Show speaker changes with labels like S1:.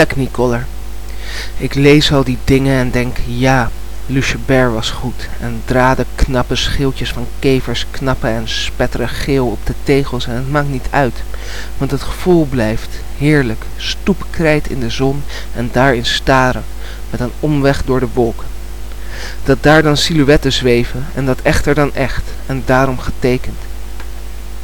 S1: Technicolor. Ik lees al die dingen en denk, ja, Lucebert was goed. En draden knappe schildjes van kevers knappen en spetteren geel op de tegels en het maakt niet uit. Want het gevoel blijft heerlijk, stoepkrijt in de zon en daarin staren, met een omweg door de wolken. Dat daar dan silhouetten zweven en dat echter dan echt en daarom getekend